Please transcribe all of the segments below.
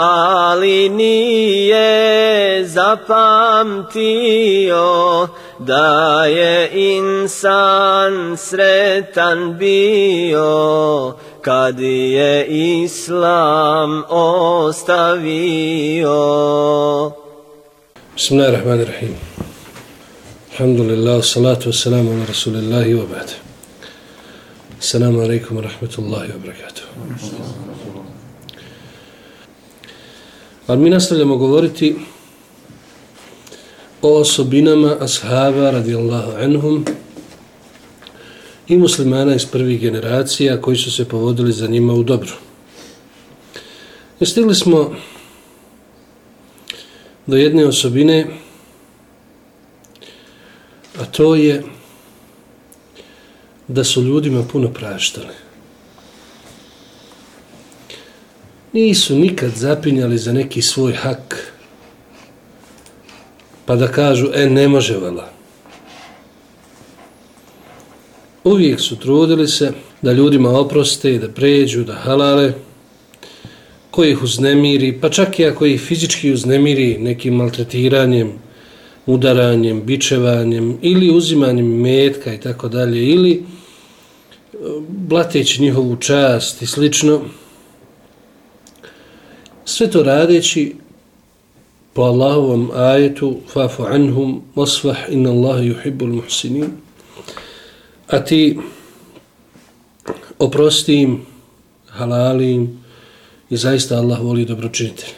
ali nije zapamtio da je insan sretan bio kad je islam ostavio. Bismillahirrahmanirrahim. Alhamdulillah, salatu wassalamu ala rasulillahi wa ba'd. Assalamu alaikum wa rahmatullahi wa barakatuh. Ali mi nastavljamo govoriti o osobinama ashaba radijallahu anhum i muslimana iz prvih generacija koji su se povodili za njima u dobru. Stigli smo do jedne osobine, a to je da su ljudima puno praštali. Nisu nikad zapinjali za neki svoj hak, pa da kažu, e, ne može vala. Uvijek su trudili se da ljudima oproste i da pređu, da halale, koji ih uznemiri, pa čak i ako ih fizički uznemiri nekim maltretiranjem, udaranjem, bičevanjem ili uzimanjem metka i tako dalje, ili e, blateći njihovu čast i slično, sve to radeći po Allahovom ajetu fafu anhum wasfah inna Allaha yuhibbul muhsinin a ti oprosti im halalim i zaista Allah voli dobročinitelje.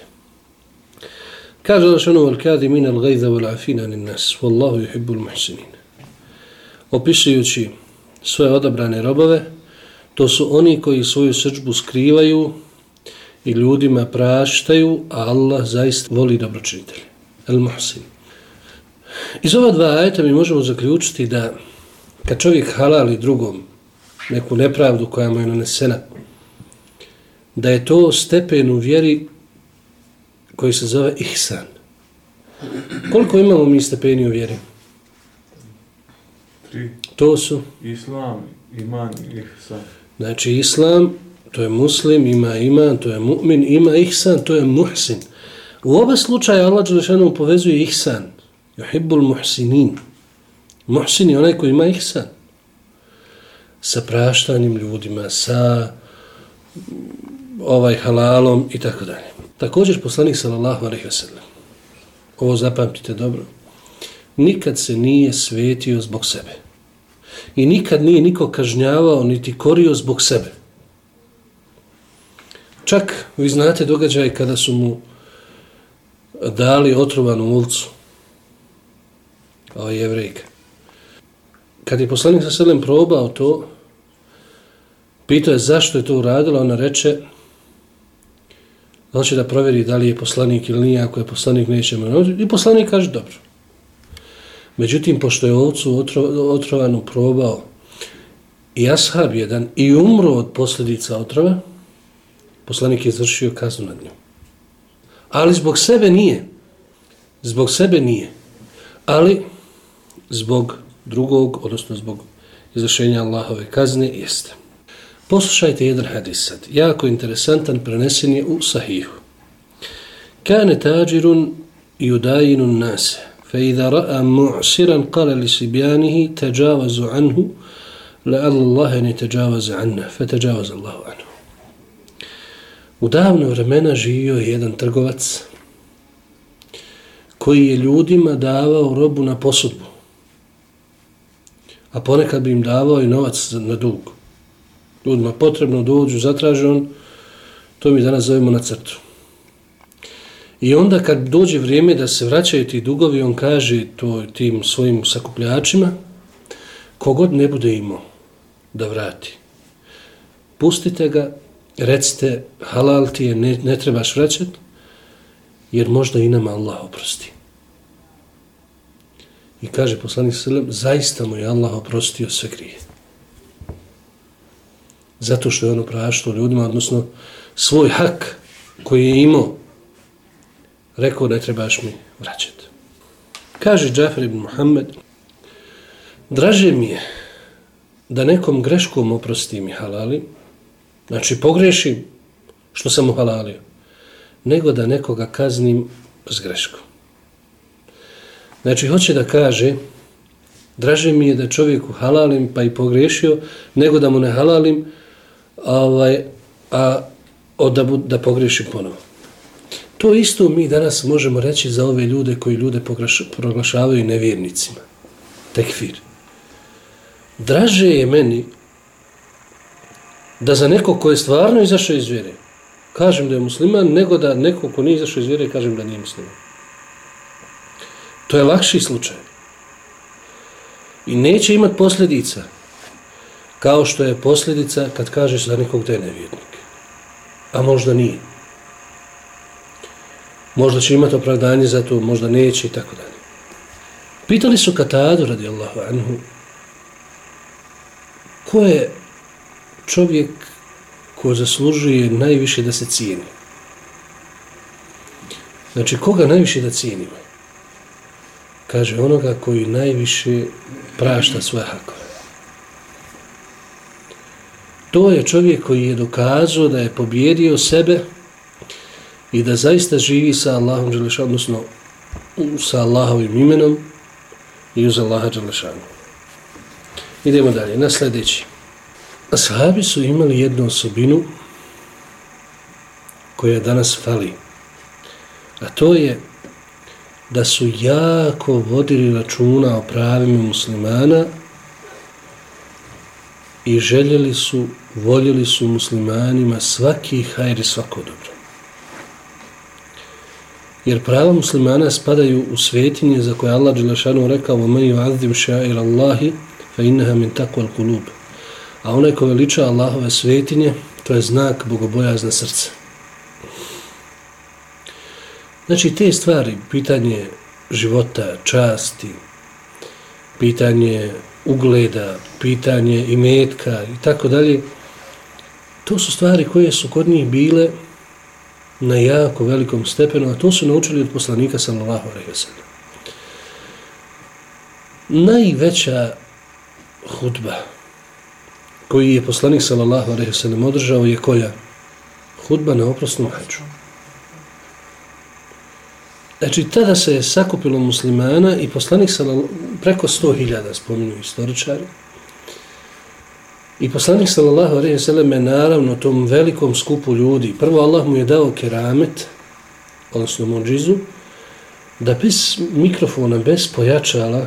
Kaže da šanu al kadi min al gajza wal afina nin nas wallahu yuhibbul muhsinin. Opisujući svoje odabrane robove, to su oni koji svoju srđbu skrivaju i ljudima praštaju, a Allah zaista voli dobročinitelj. El muhsin. Iz ova dva ajeta mi možemo zaključiti da kad čovjek halali drugom neku nepravdu koja mu je nanesena, da je to stepen u vjeri koji se zove ihsan. Koliko imamo mi stepeni u vjeri? Tri. To su? Islam, iman, ihsan. Znači, islam, to je muslim, ima iman, to je mu'min, ima ihsan, to je muhsin. U oba slučaja Allah Đelešanu povezuje ihsan. Juhibbul muhsinin. Muhsin je onaj koji ima ihsan. Sa praštanim ljudima, sa ovaj halalom i tako dalje. Također poslanik sallallahu alejhi ve sellem. Ovo zapamtite dobro. Nikad se nije svetio zbog sebe. I nikad nije niko kažnjavao niti korio zbog sebe. Čak, vi znate događaj kada su mu dali otrovanu ulcu, kao ovaj jevrejka. Kad je poslanik sa selem probao to, pitao je zašto je to uradila, ona reče, će da provjeri da li je poslanik ili nije, ako je poslanik neće me I poslanik kaže, dobro. Međutim, pošto je ovcu otro, otrovanu probao i ashab jedan i umro od posljedica otrova, poslanik je izvršio kaznu nad njom. Ali zbog sebe nije. Zbog sebe nije. Ali zbog drugog, odnosno zbog izvršenja Allahove kazne, jeste. Poslušajte jedan hadis sad. Jako interesantan, prenesen je u sahihu. Kane tađirun yudajinu nase. Fe idha ra'a mu'siran kale li sibjanihi teđavazu anhu la Allahe ne teđavazu anna. Fe teđavazu Allahu anhu. U davno vremena živio je jedan trgovac koji je ljudima davao robu na posudbu. A ponekad bi im davao i novac na dug ljudima potrebno dođu, zatraže on, to mi danas zovemo na crtu. I onda kad dođe vrijeme da se vraćaju ti dugovi, on kaže to tim svojim sakupljačima, kogod ne bude imao da vrati, pustite ga, recite halal ti je, ne, ne trebaš vraćati, jer možda i nama Allah oprosti. I kaže poslanik sallam, zaista mu je Allah oprostio sve grije zato što je ono prašno ljudima, odnosno svoj hak koji je imao, rekao ne trebaš mi vraćati. Kaže Džafar ibn Muhammed, draže mi je da nekom greškom oprosti mi halali, znači pogrešim što sam uhalalio. nego da nekoga kaznim s greškom. Znači, hoće da kaže, draže mi je da čovjeku halalim pa i pogrešio, nego da mu ne halalim, ovaj, a da, da pogrešim ponovo. To isto mi danas možemo reći za ove ljude koji ljude proglašavaju nevjernicima. Tekfir. Draže je meni da za neko ko je stvarno izašao iz vjere, kažem da je musliman, nego da neko ko nije izašao iz vjere, kažem da nije musliman. To je lakši slučaj. I neće imati posljedica kao što je posljedica kad kažeš za nekog da je nevjernik. A možda nije. Možda će imati opravdanje za to, možda neće i tako dalje. Pitali su Katadu radijallahu anhu ko je čovjek ko zaslužuje najviše da se cijeni. Znači, koga najviše da cijenimo? Kaže, onoga koji najviše prašta svoje hakove. To je čovjek koji je dokazao da je pobjedio sebe i da zaista živi sa Allahom Đelešanu, odnosno sa Allahovim imenom i uz Allaha Đelešanu. Idemo dalje, na sljedeći. Ashabi su imali jednu osobinu koja danas fali. A to je da su jako vodili računa o pravima muslimana i željeli su, voljeli su muslimanima svaki hajr i svako dobro. Jer prava muslimana spadaju u svetinje za koje Allah Đelešanu rekao وَمَنْ يُعَذِّمْ شَائِرَ اللَّهِ فَإِنَّهَا مِنْ تَقْوَ الْقُلُوبِ A onaj ko veliča Allahove svetinje, to je znak bogobojazna srca. Znači, te stvari, pitanje života, časti, pitanje ugleda, pitanje imetka i tako dalje, to su stvari koje su kod njih bile na jako velikom stepenu, a to su naučili od poslanika sallallahu alejhi ve sellem. Najveća hudba koji je poslanik sallallahu alejhi ve sellem održao je koja? Hudba na oprosnom hađu. Znači, tada se je sakupilo muslimana i poslanik sallallahu preko 100.000 spominju istoričari. I poslanik sallallahu alejhi ve selleme naravno tom velikom skupu ljudi, prvo Allah mu je dao keramet, odnosno muđizu, da bez mikrofona, bez pojačala,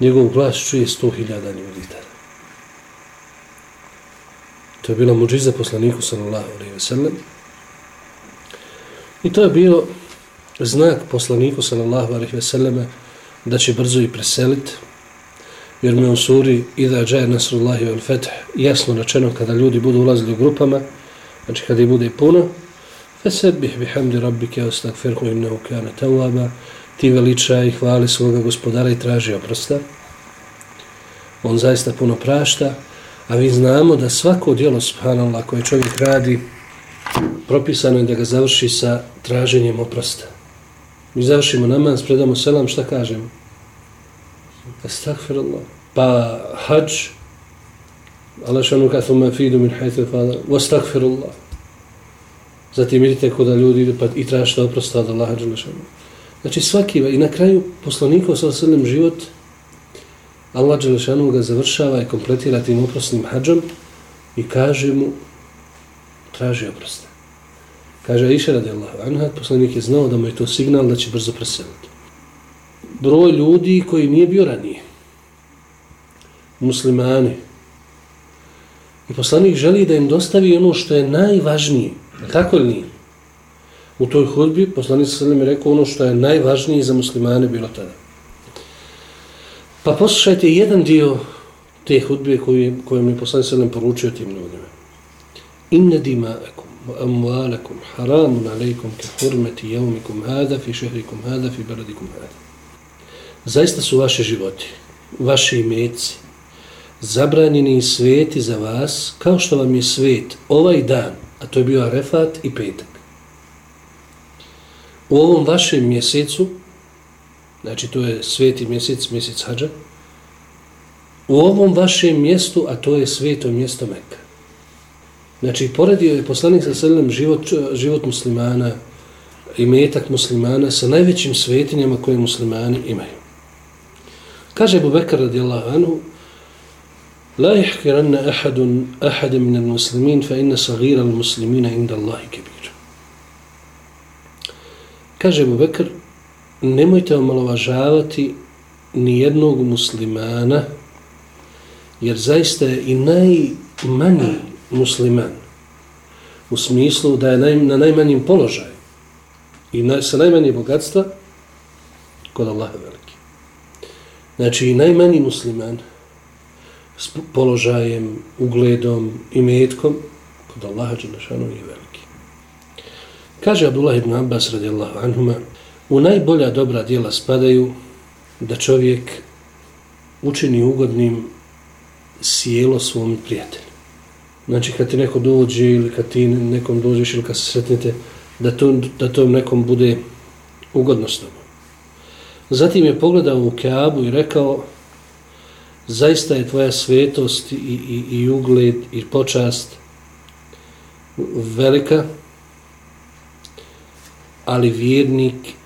njegov glas čuje sto hiljada ljudi tada. To je bila muđiza poslaniku sallallahu alaihi ve sellem. I to je bio znak poslaniku sallallahu alaihi ve selleme da će brzo i preseliti. Jer mi u suri Ida džaje nasrullahi vel feth jasno rečeno kada ljudi budu ulazili u grupama, znači kada ih bude puno, Fesebih bihamdi rabbike ostagfirhu innehu kana tawaba, ti veliča i hvali svoga gospodara i traži oprosta. On zaista puno prašta, a mi znamo da svako djelo subhanallah koje čovjek radi, propisano je da ga završi sa traženjem oprosta. Mi završimo namaz, predamo selam, šta kažemo? Astagfirullah. Pa hađ, Allah šanu kathu ma fidu min hajte fada, astagfirullah. Zatim vidite kod ljudi idu pa i tražite oprosta od Allaha Đelešanu. Znači svaki, i na kraju poslanikov sa osadnem život, Allah Đelešanu ga završava i kompletira tim oprosnim hađom i kaže mu, traži oprosta. Kaže Aisha radijallahu anha, poslanik je znao da mu je to signal da će brzo preseliti. Broj ljudi koji nije bio ranije, muslimani, i poslanik želi da im dostavi ono što je najvažnije, Tako li nije? U toj hudbi poslanik sallam je rekao ono što je najvažnije za muslimane bilo tada. Pa poslušajte jedan dio te hudbe koju, koju mi poslanik sallam poručio tim ljudima. Inne dima'akum wa amualakum haramun alaikum ke hurmeti jaumikum hada fi šehrikum hada fi baradikum hada. Zaista su vaše životi, vaši imeci, zabranjeni i sveti za vas, kao što vam je svet ovaj dan, a to je bio Arefat i petak. U ovom vašem mjesecu, znači to je sveti mjesec, mjesec hađa, u ovom vašem mjestu, a to je sveto mjesto Mekka. Znači, poredio je poslanik sa srednjem život, život muslimana i metak muslimana sa najvećim svetinjama koje muslimani imaju. Kaže Abu Bekr radijallahu anhu, La ihkiranna ahadun ahadem minan muslimin, fa inna sagira al muslimina inda Allahi kibir. Kaže Abu Bekr, nemojte omalovažavati ni jednog muslimana, jer zaista je i najmanji musliman u smislu da je naj, na najmanjim položaju i na, sa najmanje bogatstva kod Allaha veliki. Znači i najmanji musliman s položajem, ugledom i metkom kod Allaha Đelešanu je veliki. Kaže Abdullah ibn Abbas radijallahu anhuma, u najbolja dobra djela spadaju da čovjek učini ugodnim sjelo svom prijatelju. Znači kad ti neko dođe ili kad ti nekom dođeš ili kad se sretnete, da to, da to nekom bude ugodno s tobom. Zatim je pogledao u Keabu i rekao, zaista je tvoja svetost i, i, i ugled i počast velika, ali vjernik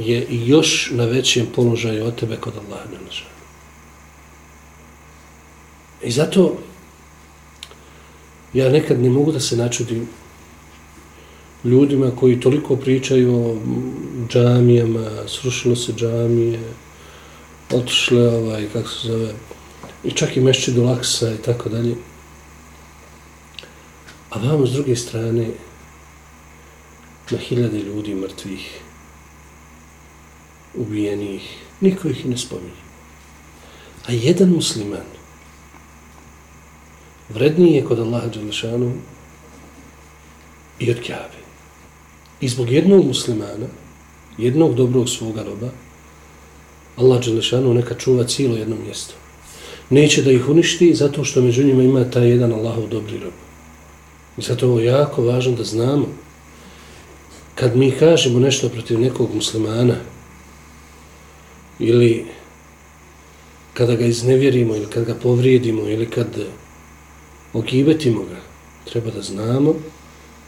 je još na većem položaju od tebe kod Allaha nalaža. I zato ja nekad ne mogu da se načudim ljudima koji toliko pričaju o džamijama, srušilo se džamije, otišle, ovaj, kako se zove, i čak i mešći do laksa i tako dalje. A vamo s druge strane, na hiljade ljudi mrtvih, ubijenih, niko ih ne spominje. A jedan musliman, vredniji je kod Allaha Đalešanu i od Kjabe. I zbog jednog muslimana, jednog dobrog svoga roba, Allah Đelešanu neka čuva cijelo jedno mjesto. Neće da ih uništi zato što među njima ima taj jedan Allahov dobri rob. I zato ovo jako važno da znamo. Kad mi kažemo nešto protiv nekog muslimana ili kada ga iznevjerimo ili kad ga povrijedimo ili kad ogibetimo ga, treba da znamo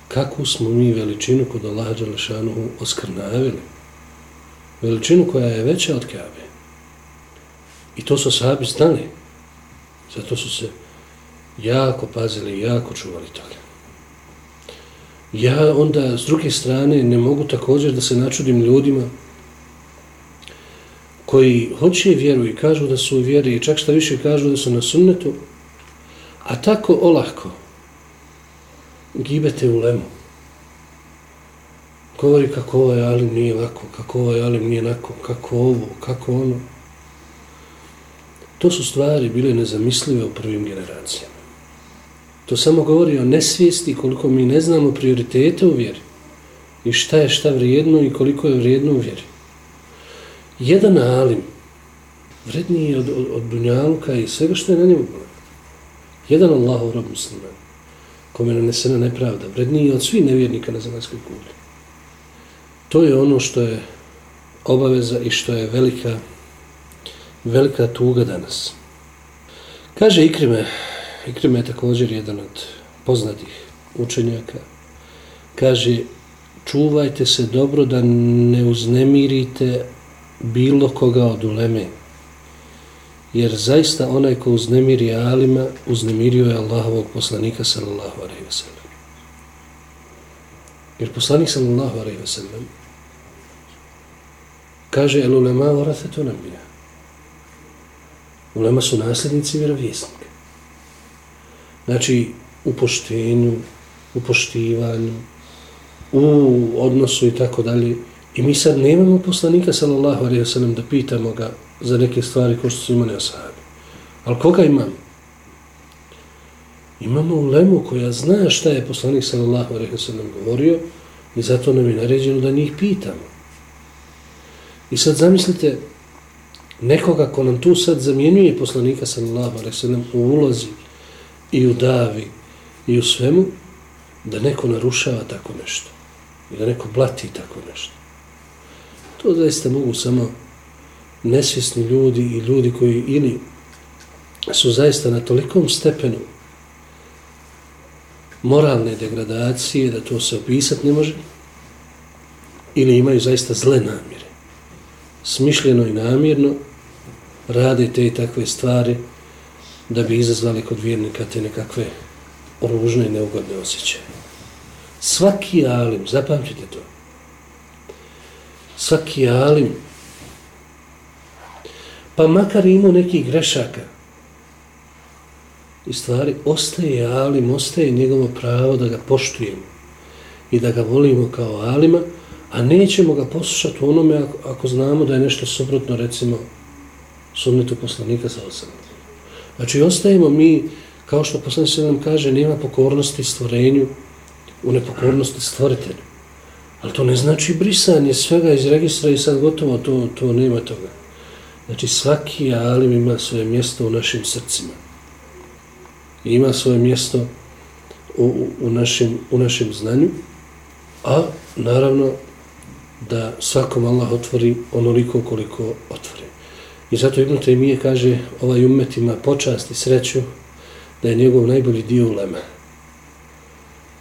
kakvu smo mi veličinu kod Allaha Đelešanu oskrnavili. Veličinu koja je veća od Kabe. I to su sahabi znali. Zato su se jako pazili, jako čuvali toga. Ja onda, s druge strane, ne mogu također da se načudim ljudima koji hoće vjeru i kažu da su u vjeri i čak šta više kažu da su na sunnetu, a tako olahko gibete u lemu. Govori kako ovaj alim nije lako, kako ovaj alim nije lako, kako ovo, kako ono. To su stvari bile nezamislive u prvim generacijama. To samo govori o nesvijesti koliko mi ne znamo prioritete u vjeri i šta je šta vrijedno i koliko je vrijedno u vjeri. Jedan alim vredniji od, od, od dunjaluka i svega što je na njemu bilo. Jedan Allahov rob musliman kome nanesena nepravda, vredniji od svih nevjernika na zemaljskoj kugli. To je ono što je obaveza i što je velika velika tuga danas. Kaže Ikrime, Ikrime je također jedan od poznatih učenjaka, kaže čuvajte se dobro da ne uznemirite bilo koga od uleme, jer zaista onaj ko uznemiri alima, uznemirio je Allahovog poslanika sallallahu alaihi ve sellem. Jer poslanik sallallahu alaihi ve sellem kaže el ulema varathetu nabija. Ulema su nasljednici vjerovjesnika. Znači, u poštenju, u poštivanju, u odnosu i tako dalje. I mi sad nemamo poslanika, sallallahu alaihi wasallam da pitamo ga za neke stvari ko što su imali asabi. Ali koga imamo? Imamo ulemu koja zna šta je poslanik, sallallahu alaihi wasallam govorio i zato nam je naređeno da njih pitamo. I sad zamislite nekoga ko nam tu sad zamjenjuje poslanika sallallahu alaihi wasallam u ulozi i u davi i u svemu, da neko narušava tako nešto. I da neko blati tako nešto. To zaista mogu samo nesvjesni ljudi i ljudi koji ili su zaista na tolikom stepenu moralne degradacije da to se opisat ne može ili imaju zaista zle namjere smišljeno i namjerno rade te i takve stvari da bi izazvali kod vjernika te nekakve ružne i neugodne osjećaje. Svaki alim, zapamćite to, svaki alim, pa makar imao neki grešaka, i stvari, ostaje alim, ostaje njegovo pravo da ga poštujemo i da ga volimo kao alima, a nećemo ga poslušati u onome ako, ako znamo da je nešto suprotno, recimo, sunnetu poslanika sa osam. Znači, ostajemo mi, kao što poslanik se nam kaže, nema pokornosti stvorenju, u nepokornosti stvoritelju. Ali to ne znači brisanje svega iz registra i sad gotovo, to, to nema toga. Znači, svaki alim ima svoje mjesto u našim srcima. I ima svoje mjesto u, u, u, našim, u našem znanju, a naravno da svakom Allah otvori onoliko koliko otvori. I zato Ibn Taymije kaže ovaj umet ima počast i sreću da je njegov najbolji dio ulema.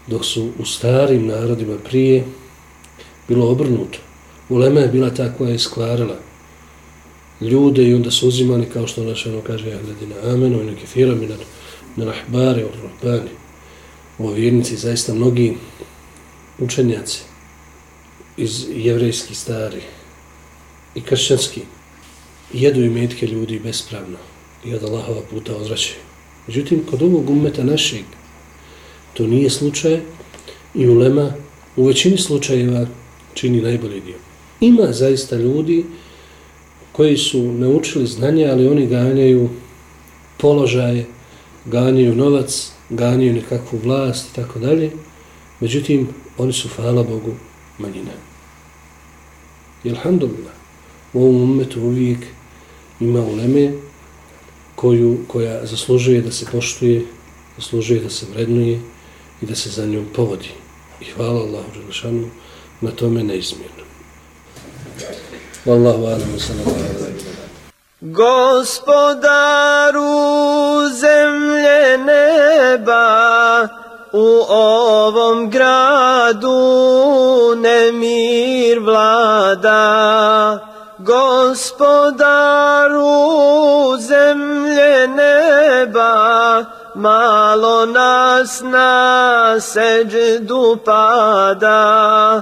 Dok su u starim narodima prije bilo obrnuto. Ulema je bila ta koja je iskvarila ljude i onda su uzimani kao što naša ono kaže Ahledina Amenu i neke firami na, na rahbari, od rahbani. U vjernici zaista mnogi učenjaci iz jevrejskih stari i kršćanski jedu i metke ljudi bespravno i od Allahova puta odvraćaju. Međutim, kod ovog umeta našeg to nije slučaj i ulema u većini slučajeva čini najbolji dio. Ima zaista ljudi koji su naučili znanje, ali oni ganjaju položaje, ganjaju novac, ganjaju nekakvu vlast i tako dalje. Međutim, oni su, hvala Bogu, manjina. I alhamdulillah, u ovom umetu uvijek ima uleme koju, koja zaslužuje da se poštuje, zaslužuje da se vrednuje i da se za njom povodi. I hvala Allahu Đelešanu na tome neizmjerno. Wallahu alamu sallallahu Gospodaru zemlje neba, u ovom gradu nemir vlada. Gospodaru zemlje neba, malo nas na seđdu pada,